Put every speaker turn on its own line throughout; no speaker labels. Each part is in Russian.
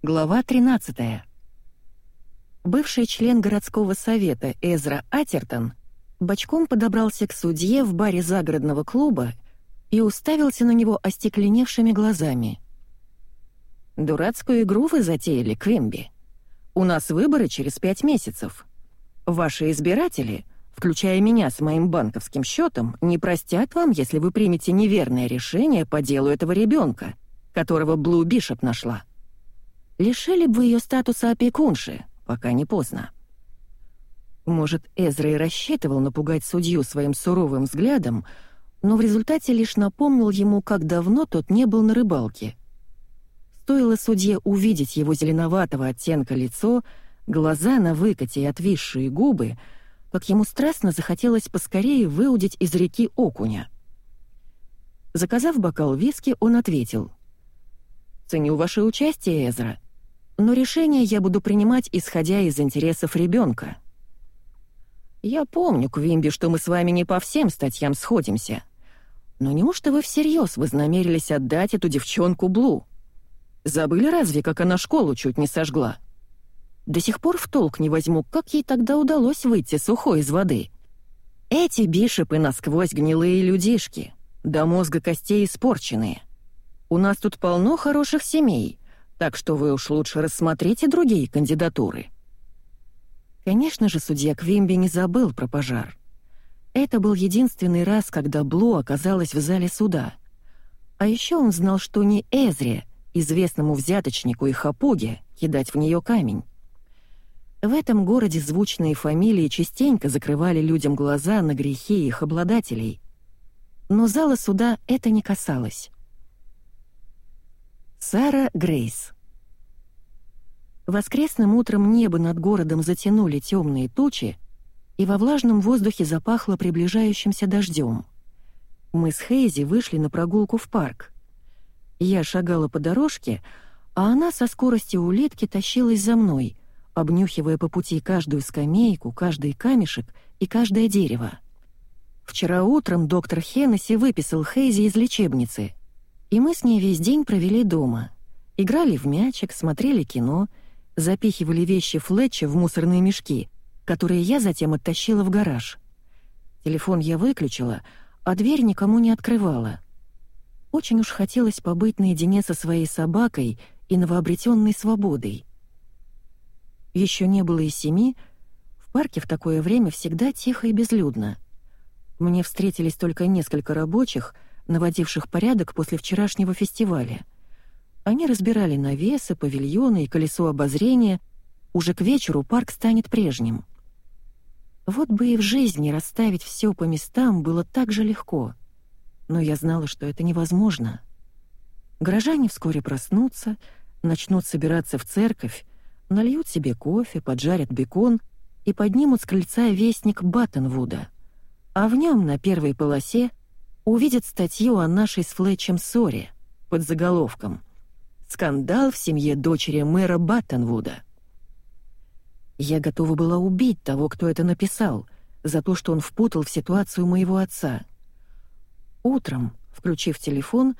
Глава 13. Бывший член городского совета Эзра Атертон бочком подобрался к судье в баре загородного клуба и уставился на него остекленевшими глазами. «Дурацкую игру вы затеяли, Квимби. У нас выборы через пять месяцев. Ваши избиратели, включая меня с моим банковским счетом, не простят вам, если вы примете неверное решение по делу этого ребенка, которого Блу Бишоп нашла. Лишили бы ее статуса опекунши, пока не поздно. Может, Эзра и рассчитывал напугать судью своим суровым взглядом, но в результате лишь напомнил ему, как давно тот не был на рыбалке. Стоило судье увидеть его зеленоватого оттенка лицо, глаза на выкате и отвисшие губы, как ему страстно захотелось поскорее выудить из реки окуня. Заказав бокал виски, он ответил. «Ценю ваше участие, Эзра, но решение я буду принимать, исходя из интересов ребенка. Я помню, Квимби, что мы с вами не по всем статьям сходимся. Но неужто вы всерьез вознамерились отдать эту девчонку Блу? Забыли разве, как она школу чуть не сожгла? До сих пор в толк не возьму, как ей тогда удалось выйти сухой из воды. Эти бишепы насквозь гнилые людишки, до мозга костей испорченные. У нас тут полно хороших семей, так что вы уж лучше рассмотрите другие кандидатуры». Конечно же, судья Квимби не забыл про пожар. Это был единственный раз, когда Блу оказалась в зале суда. А еще он знал, что не Эзре, известному взяточнику и хапуге, кидать в нее камень. В этом городе звучные фамилии частенько закрывали людям глаза на грехи их обладателей. Но зала суда это не касалось. Сара Грейс. Воскресным утром небо над городом затянули темные тучи, и во влажном воздухе запахло приближающимся дождем. Мы с Хейзи вышли на прогулку в парк. Я шагала по дорожке, а она со скоростью улитки тащилась за мной, обнюхивая по пути каждую скамейку, каждый камешек и каждое дерево. Вчера утром доктор Хеннесси выписал Хейзи из лечебницы — и мы с ней весь день провели дома. Играли в мячик, смотрели кино, запихивали вещи Флетча в мусорные мешки, которые я затем оттащила в гараж. Телефон я выключила, а дверь никому не открывала. Очень уж хотелось побыть наедине со своей собакой и новообретенной свободой. Еще не было и семи, в парке в такое время всегда тихо и безлюдно. Мне встретились только несколько рабочих — наводивших порядок после вчерашнего фестиваля. Они разбирали навесы, павильоны и колесо обозрения. Уже к вечеру парк станет прежним. Вот бы и в жизни расставить все по местам было так же легко. Но я знала, что это невозможно. Горожане вскоре проснутся, начнут собираться в церковь, нальют себе кофе, поджарят бекон и поднимут с крыльца вестник Баттенвуда. А в нем на первой полосе увидит статью о нашей с Флетчем ссоре под заголовком «Скандал в семье дочери мэра Баттонвуда». Я готова была убить того, кто это написал, за то, что он впутал в ситуацию моего отца. Утром, включив телефон,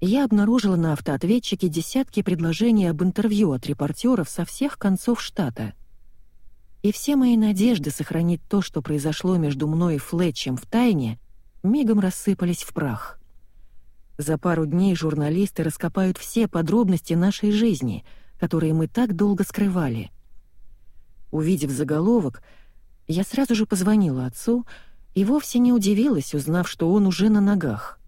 я обнаружила на автоответчике десятки предложений об интервью от репортеров со всех концов штата. И все мои надежды сохранить то, что произошло между мной и Флетчем в тайне, мигом рассыпались в прах. За пару дней журналисты раскопают все подробности нашей жизни, которые мы так долго скрывали. Увидев заголовок, я сразу же позвонила отцу и вовсе не удивилась, узнав, что он уже на ногах.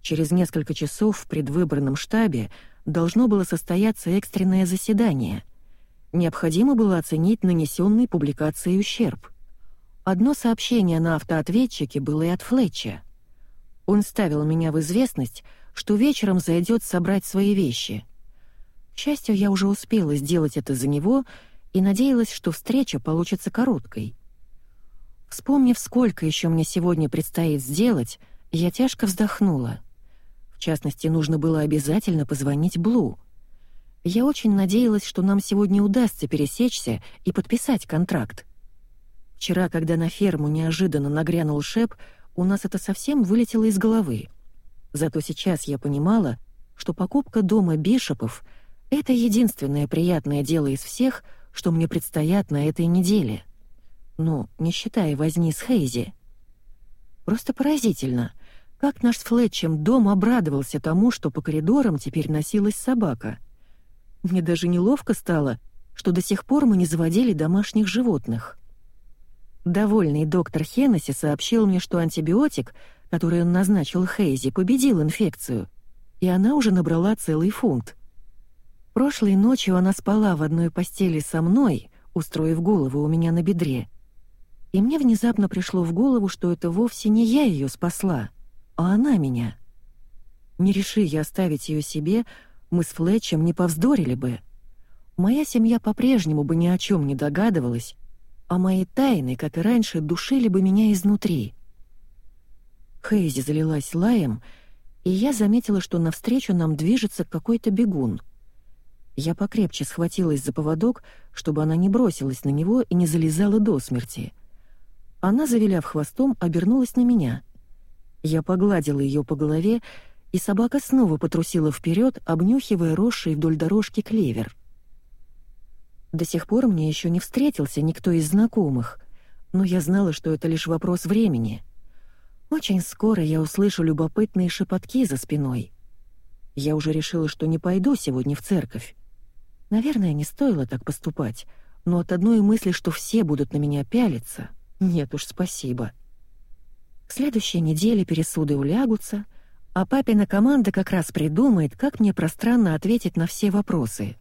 Через несколько часов в предвыборном штабе должно было состояться экстренное заседание. Необходимо было оценить нанесенный публикацией ущерб — Одно сообщение на автоответчике было и от Флетча. Он ставил меня в известность, что вечером зайдет собрать свои вещи. К счастью, я уже успела сделать это за него и надеялась, что встреча получится короткой. Вспомнив, сколько еще мне сегодня предстоит сделать, я тяжко вздохнула. В частности, нужно было обязательно позвонить Блу. Я очень надеялась, что нам сегодня удастся пересечься и подписать контракт. Вчера, когда на ферму неожиданно нагрянул Шеп, у нас это совсем вылетело из головы. Зато сейчас я понимала, что покупка дома Бишопов Это единственное приятное дело из всех, что мне предстоят на этой неделе. Ну, не считая возни с Хейзи. Просто поразительно, как наш с Флетчем дом обрадовался тому, что по коридорам теперь носилась собака. Мне даже неловко стало, что до сих пор мы не заводили домашних животных. Довольный доктор Хеннесси сообщил мне, что антибиотик, который он назначил Хейзи, победил инфекцию, и она уже набрала целый фунт. Прошлой ночью она спала в одной постели со мной, устроив голову у меня на бедре, и мне внезапно пришло в голову, что это вовсе не я ее спасла, а она меня. Не реши я оставить ее себе, мы с Флетчем не повздорили бы. Моя семья по-прежнему бы ни о чем не догадывалась, а мои тайны, как и раньше, душили бы меня изнутри. Хейзи залилась лаем, и я заметила, что навстречу нам движется какой-то бегун. Я покрепче схватилась за поводок, чтобы она не бросилась на него и не залезала до смерти. Она, завиляв хвостом, обернулась на меня. Я погладила ее по голове, и собака снова потрусила вперед, обнюхивая росший вдоль дорожки клевер. До сих пор мне еще не встретился никто из знакомых, но я знала, что это лишь вопрос времени. Очень скоро я услышу любопытные шепотки за спиной. Я уже решила, что не пойду сегодня в церковь. Наверное, не стоило так поступать, но от одной мысли, что все будут на меня пялиться, нет уж, спасибо. В следующей неделе пересуды улягутся, а папина команда как раз придумает, как мне пространно ответить на все вопросы.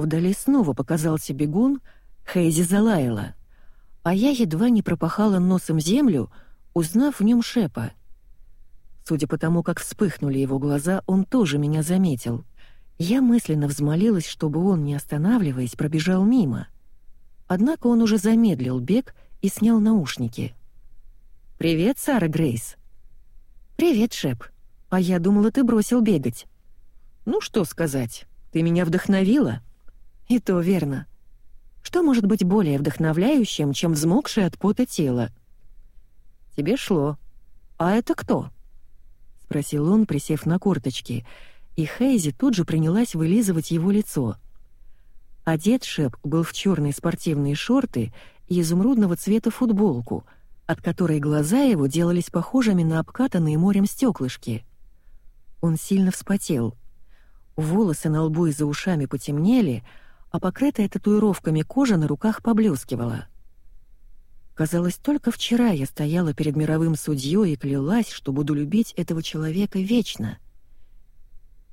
Вдали снова показался бегун, Хейзи залаяла, а я едва не пропахала носом землю, узнав в нем шепа. Судя по тому, как вспыхнули его глаза, он тоже меня заметил. Я мысленно взмолилась, чтобы он, не останавливаясь, пробежал мимо — Однако он уже замедлил бег и снял наушники. «Привет, Сара Грейс». «Привет, Шеп. А я думала, ты бросил бегать». «Ну что сказать, ты меня вдохновила». «И то верно. Что может быть более вдохновляющим, чем взмокшее от пота тело?» «Тебе шло. А это кто?» — спросил он, присев на корточки, и Хейзи тут же принялась вылизывать его лицо — Одет Шеп был в черные спортивные шорты и изумрудного цвета футболку, от которой глаза его делались похожими на обкатанные морем стеклышки. Он сильно вспотел. Волосы на лбу и за ушами потемнели, а покрытая татуировками кожа на руках поблескивала. Казалось, только вчера я стояла перед мировым судьей и клялась, что буду любить этого человека вечно.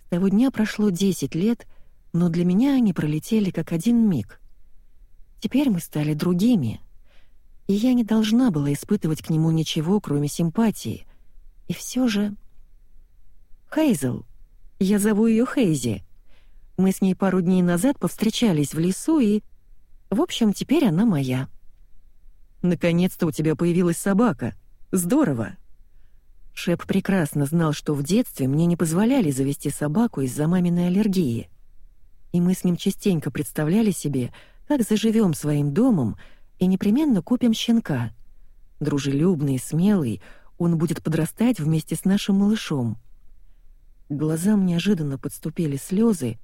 С того дня прошло десять лет — но для меня они пролетели как один миг. Теперь мы стали другими, и я не должна была испытывать к нему ничего, кроме симпатии. И все же... Хейзел. Я зову ее Хейзи. Мы с ней пару дней назад повстречались в лесу, и... В общем, теперь она моя. Наконец-то у тебя появилась собака. Здорово. Шеп прекрасно знал, что в детстве мне не позволяли завести собаку из-за маминой аллергии и мы с ним частенько представляли себе, как заживем своим домом и непременно купим щенка. Дружелюбный, смелый, он будет подрастать вместе с нашим малышом. К глазам неожиданно подступили слезы,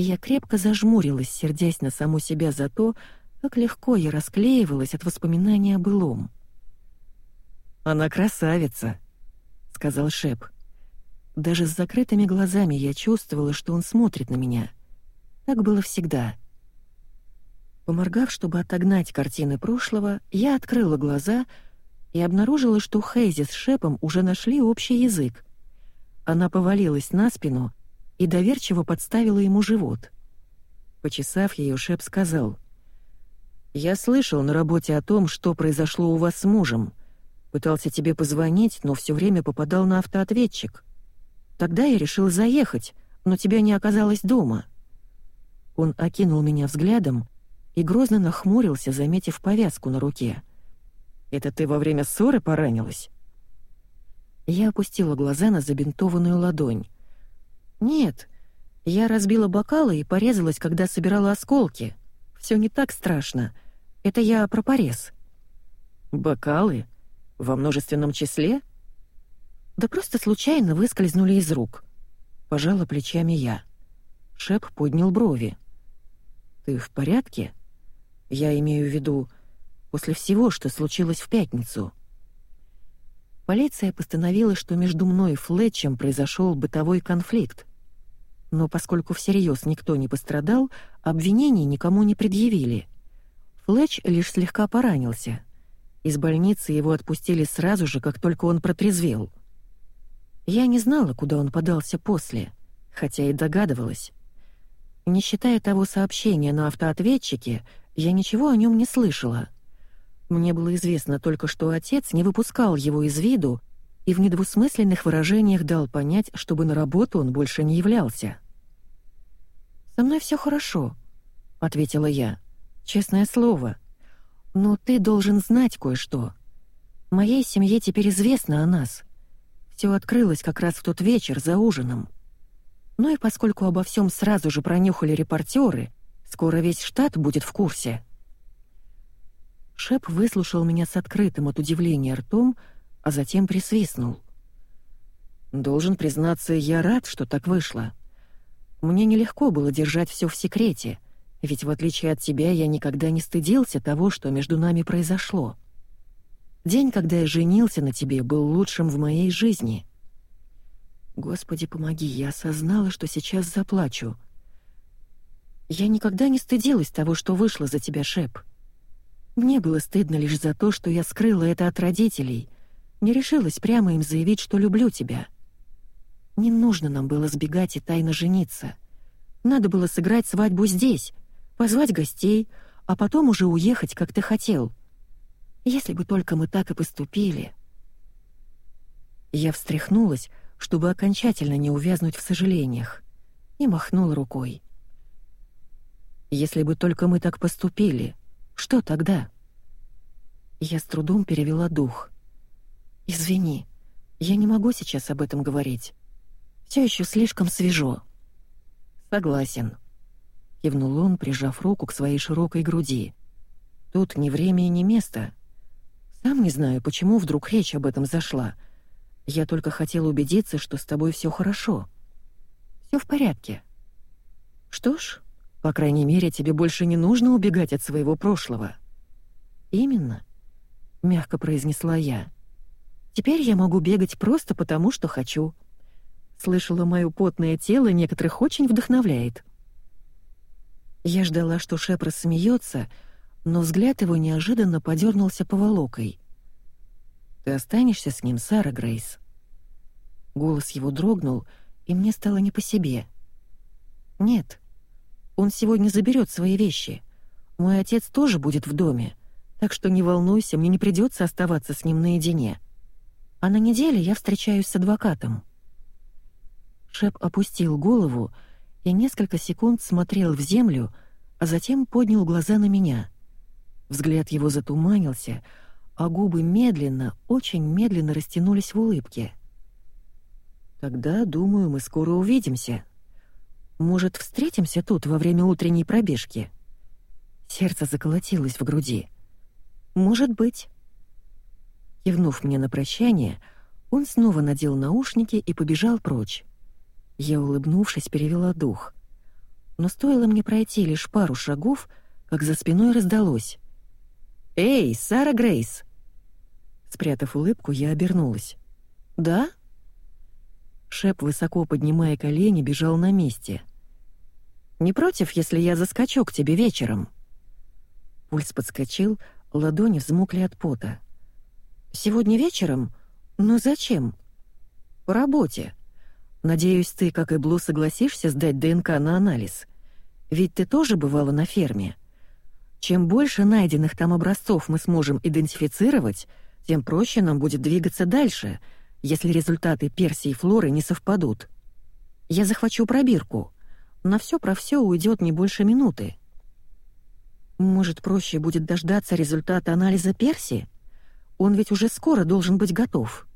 я крепко зажмурилась, сердясь на саму себя за то, как легко я расклеивалась от воспоминания о былом. «Она красавица», — сказал Шеп. Даже с закрытыми глазами я чувствовала, что он смотрит на меня — так было всегда. Поморгав, чтобы отогнать картины прошлого, я открыла глаза и обнаружила, что Хейзи с Шепом уже нашли общий язык. Она повалилась на спину и доверчиво подставила ему живот. Почесав ее, Шеп сказал, «Я слышал на работе о том, что произошло у вас с мужем. Пытался тебе позвонить, но все время попадал на автоответчик. Тогда я решил заехать, но тебя не оказалось дома». Он окинул меня взглядом и грозно нахмурился, заметив повязку на руке. «Это ты во время ссоры поранилась?» Я опустила глаза на забинтованную ладонь. «Нет, я разбила бокалы и порезалась, когда собирала осколки. Все не так страшно. Это я про порез». «Бокалы? Во множественном числе?» «Да просто случайно выскользнули из рук». Пожала плечами я. Шеп поднял брови. «Ты в порядке? Я имею в виду, после всего, что случилось в пятницу». Полиция постановила, что между мной и Флетчем произошел бытовой конфликт. Но поскольку всерьез никто не пострадал, обвинений никому не предъявили. Флетч лишь слегка поранился. Из больницы его отпустили сразу же, как только он протрезвел. Я не знала, куда он подался после, хотя и догадывалась. Не считая того сообщения на автоответчике, я ничего о нем не слышала. Мне было известно только, что отец не выпускал его из виду и в недвусмысленных выражениях дал понять, чтобы на работу он больше не являлся. «Со мной все хорошо», — ответила я. «Честное слово. Но ты должен знать кое-что. Моей семье теперь известно о нас. Все открылось как раз в тот вечер за ужином. Ну и поскольку обо всем сразу же пронюхали репортеры, скоро весь штат будет в курсе». Шеп выслушал меня с открытым от удивления ртом, а затем присвистнул. «Должен признаться, я рад, что так вышло. Мне нелегко было держать все в секрете, ведь в отличие от тебя я никогда не стыдился того, что между нами произошло. День, когда я женился на тебе, был лучшим в моей жизни. Господи, помоги, я осознала, что сейчас заплачу. Я никогда не стыдилась того, что вышло за тебя, Шеп. Мне было стыдно лишь за то, что я скрыла это от родителей — не решилась прямо им заявить, что люблю тебя. Не нужно нам было сбегать и тайно жениться. Надо было сыграть свадьбу здесь, позвать гостей, а потом уже уехать, как ты хотел. Если бы только мы так и поступили. Я встряхнулась, чтобы окончательно не увязнуть в сожалениях, и махнула рукой. Если бы только мы так поступили, что тогда? Я с трудом перевела дух. «Извини, я не могу сейчас об этом говорить. Все еще слишком свежо». «Согласен», — кивнул он, прижав руку к своей широкой груди. «Тут ни время и ни место. Сам не знаю, почему вдруг речь об этом зашла. Я только хотел убедиться, что с тобой все хорошо. Все в порядке. Что ж, по крайней мере, тебе больше не нужно убегать от своего прошлого». «Именно», — мягко произнесла я. Теперь я могу бегать просто потому, что хочу. Слышала, мое потное тело некоторых очень вдохновляет. Я ждала, что Шеп рассмеется, но взгляд его неожиданно подернулся поволокой. «Ты останешься с ним, Сара Грейс?» Голос его дрогнул, и мне стало не по себе. «Нет, он сегодня заберет свои вещи. Мой отец тоже будет в доме, так что не волнуйся, мне не придется оставаться с ним наедине» а на неделе я встречаюсь с адвокатом». Шеп опустил голову и несколько секунд смотрел в землю, а затем поднял глаза на меня. Взгляд его затуманился, а губы медленно, очень медленно растянулись в улыбке. «Тогда, думаю, мы скоро увидимся. Может, встретимся тут во время утренней пробежки?» Сердце заколотилось в груди. «Может быть». Кивнув мне на прощание, он снова надел наушники и побежал прочь. Я, улыбнувшись, перевела дух. Но стоило мне пройти лишь пару шагов, как за спиной раздалось. «Эй, Сара Грейс!» Спрятав улыбку, я обернулась. «Да?» Шеп, высоко поднимая колени, бежал на месте. «Не против, если я заскочу к тебе вечером?» Пульс подскочил, ладони взмокли от пота. Сегодня вечером? Но зачем? По работе. Надеюсь, ты, как и Блу, согласишься сдать ДНК на анализ. Ведь ты тоже бывала на ферме. Чем больше найденных там образцов мы сможем идентифицировать, тем проще нам будет двигаться дальше, если результаты Персии и Флоры не совпадут. Я захвачу пробирку. На все про все уйдет не больше минуты. Может, проще будет дождаться результата анализа Перси? Он ведь уже скоро должен быть готов».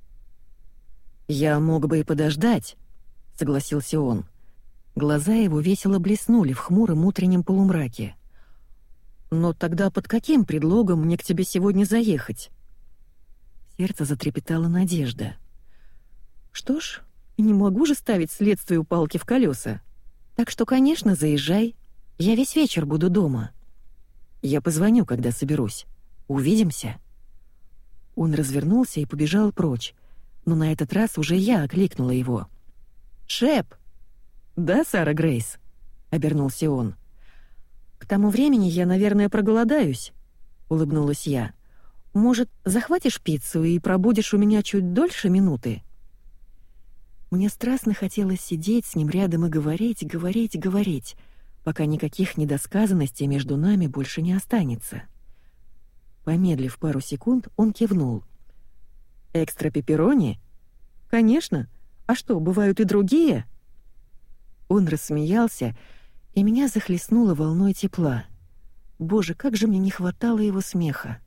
«Я мог бы и подождать», — согласился он. Глаза его весело блеснули в хмуром утреннем полумраке. «Но тогда под каким предлогом мне к тебе сегодня заехать?» Сердце затрепетала надежда. «Что ж, не могу же ставить следствию палки в колеса. Так что, конечно, заезжай. Я весь вечер буду дома. Я позвоню, когда соберусь. Увидимся». Он развернулся и побежал прочь, но на этот раз уже я окликнула его. «Шеп!» «Да, Сара Грейс?» — обернулся он. «К тому времени я, наверное, проголодаюсь», — улыбнулась я. «Может, захватишь пиццу и пробудешь у меня чуть дольше минуты?» Мне страстно хотелось сидеть с ним рядом и говорить, говорить, говорить, пока никаких недосказанностей между нами больше не останется. Помедлив пару секунд, он кивнул. «Экстра пепперони? Конечно. А что, бывают и другие?» Он рассмеялся, и меня захлестнуло волной тепла. Боже, как же мне не хватало его смеха.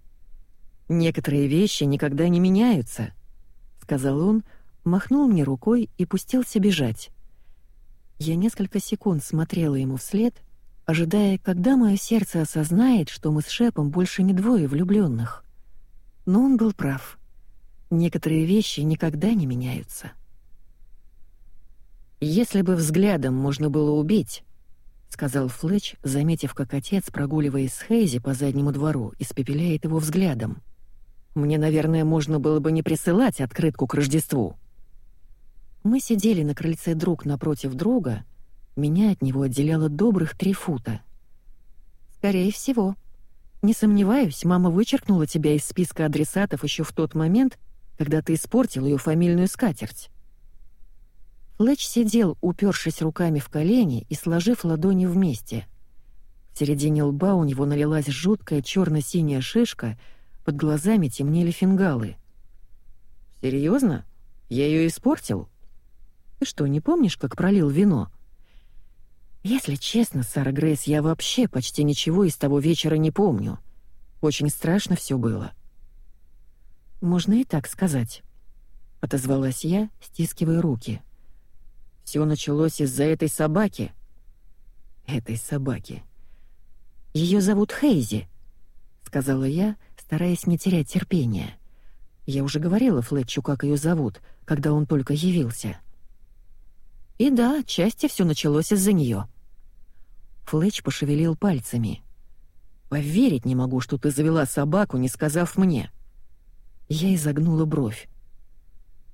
«Некоторые вещи никогда не меняются», — сказал он, махнул мне рукой и пустился бежать. Я несколько секунд смотрела ему вслед, ожидая, когда мое сердце осознает, что мы с Шепом больше не двое влюбленных. Но он был прав. Некоторые вещи никогда не меняются. «Если бы взглядом можно было убить», — сказал Флетч, заметив, как отец, прогуливаясь с Хейзи по заднему двору, испепеляет его взглядом. «Мне, наверное, можно было бы не присылать открытку к Рождеству». Мы сидели на крыльце друг напротив друга, меня от него отделяло добрых три фута. «Скорее всего. Не сомневаюсь, мама вычеркнула тебя из списка адресатов еще в тот момент, когда ты испортил ее фамильную скатерть». Флетч сидел, упершись руками в колени и сложив ладони вместе. В середине лба у него налилась жуткая черно-синяя шишка, под глазами темнели фингалы. «Серьезно? Я ее испортил? Ты что, не помнишь, как пролил вино?» «Если честно, Сара Грейс, я вообще почти ничего из того вечера не помню. Очень страшно все было». «Можно и так сказать», — отозвалась я, стискивая руки. Все началось из-за этой собаки. Этой собаки. Ее зовут Хейзи, сказала я, стараясь не терять терпения. Я уже говорила Флетчу, как ее зовут, когда он только явился. И да, отчасти все началось из-за нее. Флетч пошевелил пальцами. «Поверить не могу, что ты завела собаку, не сказав мне». Я изогнула бровь.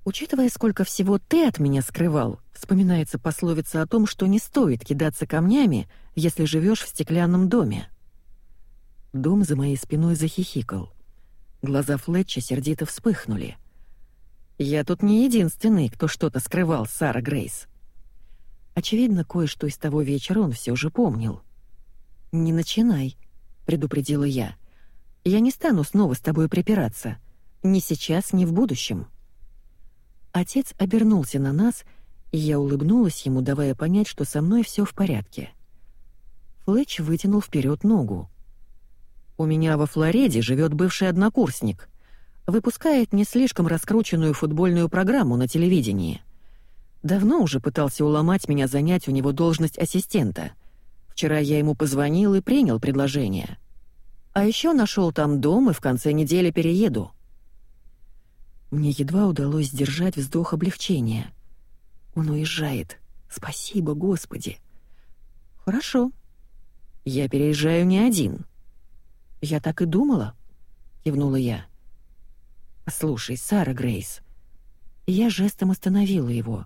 Учитывая, сколько всего ты от меня скрывал, вспоминается пословица о том, что не стоит кидаться камнями, если живешь в стеклянном доме. Дом за моей спиной захихикал. Глаза Флетча сердито вспыхнули. «Я тут не единственный, кто что-то скрывал, Сара Грейс». Очевидно, кое-что из того вечера он все же помнил. «Не начинай», — предупредила я. «Я не стану снова с тобой припираться. Ни сейчас, ни в будущем». Отец обернулся на нас, и я улыбнулась ему, давая понять, что со мной все в порядке. Флетч вытянул вперед ногу. «У меня во Флориде живет бывший однокурсник. Выпускает не слишком раскрученную футбольную программу на телевидении. Давно уже пытался уломать меня занять у него должность ассистента. Вчера я ему позвонил и принял предложение. А еще нашел там дом и в конце недели перееду». Мне едва удалось сдержать вздох облегчения. Он уезжает. Спасибо, Господи. Хорошо. Я переезжаю не один. Я так и думала, кивнула я. Слушай, Сара Грейс. Я жестом остановила его.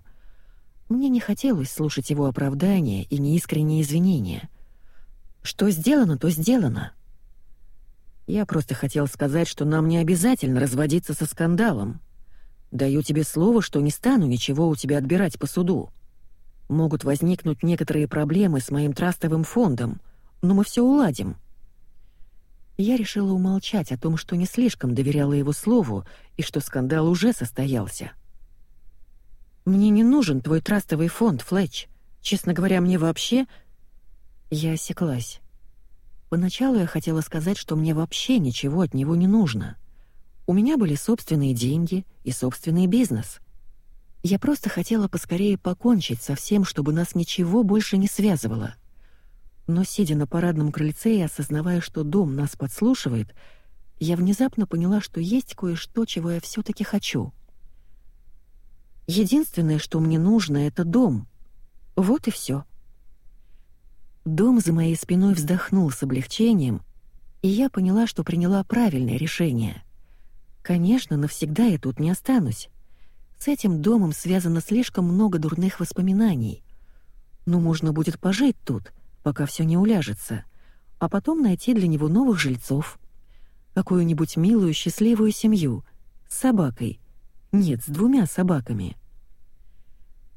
Мне не хотелось слушать его оправдания и неискренние извинения. Что сделано, то сделано. Я просто хотел сказать, что нам не обязательно разводиться со скандалом. Даю тебе слово, что не стану ничего у тебя отбирать по суду. Могут возникнуть некоторые проблемы с моим трастовым фондом, но мы все уладим. Я решила умолчать о том, что не слишком доверяла его слову и что скандал уже состоялся. Мне не нужен твой трастовый фонд, Флетч. Честно говоря, мне вообще Я осеклась. Поначалу я хотела сказать, что мне вообще ничего от него не нужно. У меня были собственные деньги и собственный бизнес. Я просто хотела поскорее покончить со всем, чтобы нас ничего больше не связывало. Но сидя на парадном крыльце и осознавая, что дом нас подслушивает, я внезапно поняла, что есть кое-что, чего я все таки хочу. Единственное, что мне нужно, это дом. Вот и все. Дом за моей спиной вздохнул с облегчением, и я поняла, что приняла правильное решение. Конечно, навсегда я тут не останусь. С этим домом связано слишком много дурных воспоминаний. Но можно будет пожить тут, пока все не уляжется, а потом найти для него новых жильцов. Какую-нибудь милую, счастливую семью с собакой. Нет, с двумя собаками.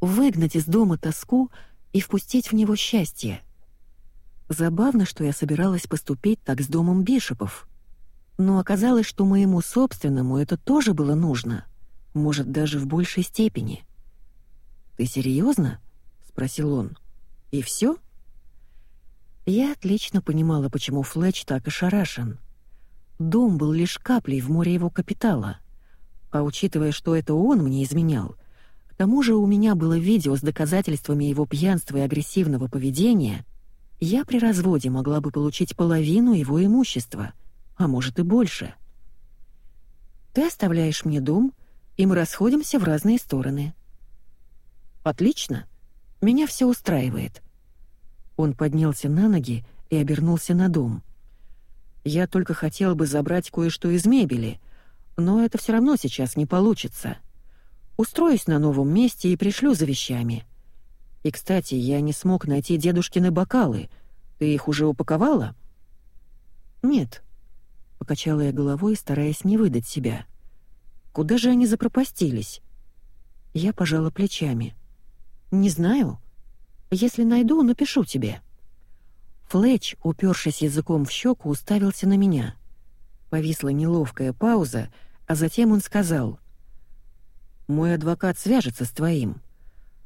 Выгнать из дома тоску и впустить в него счастье. Забавно, что я собиралась поступить так с домом Бишопов. Но оказалось, что моему собственному это тоже было нужно. Может, даже в большей степени. «Ты серьезно? спросил он. «И все? Я отлично понимала, почему Флетч так ошарашен. Дом был лишь каплей в море его капитала. А учитывая, что это он мне изменял, к тому же у меня было видео с доказательствами его пьянства и агрессивного поведения, я при разводе могла бы получить половину его имущества, а может и больше. Ты оставляешь мне дом, и мы расходимся в разные стороны. Отлично. Меня все устраивает. Он поднялся на ноги и обернулся на дом. Я только хотел бы забрать кое-что из мебели, но это все равно сейчас не получится. Устроюсь на новом месте и пришлю за вещами. И, кстати, я не смог найти дедушкины бокалы. Ты их уже упаковала? Нет. Покачала я головой, стараясь не выдать себя. Куда же они запропастились? Я пожала плечами. Не знаю. Если найду, напишу тебе. Флетч, упершись языком в щеку, уставился на меня. Повисла неловкая пауза, а затем он сказал: "Мой адвокат свяжется с твоим.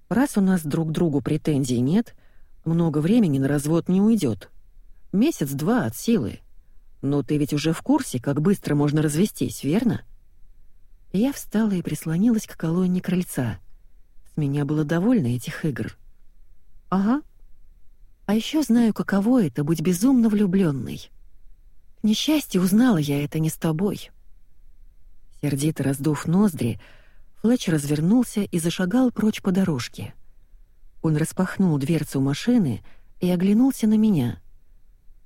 Раз у нас друг к другу претензий нет, много времени на развод не уйдет. Месяц-два от силы. Но ты ведь уже в курсе, как быстро можно развестись, верно? Я встала и прислонилась к колонне крыльца. С меня было довольно этих игр. Ага. А еще знаю, каково это быть безумно влюбленной. К несчастью, узнала я это не с тобой. Сердито раздув ноздри, Флетч развернулся и зашагал прочь по дорожке. Он распахнул дверцу машины и оглянулся на меня.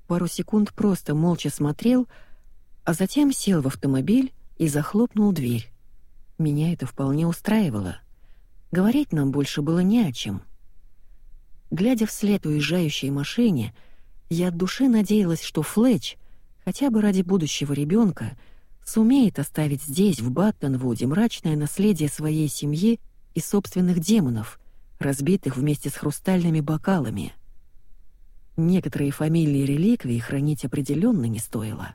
Пару секунд просто молча смотрел, а затем сел в автомобиль и захлопнул дверь. Меня это вполне устраивало. Говорить нам больше было не о чем. Глядя вслед уезжающей машине, я от души надеялась, что Флетч, хотя бы ради будущего ребенка, сумеет оставить здесь, в Баттонвуде, мрачное наследие своей семьи и собственных демонов, разбитых вместе с хрустальными бокалами. Некоторые фамильные реликвии хранить определенно не стоило.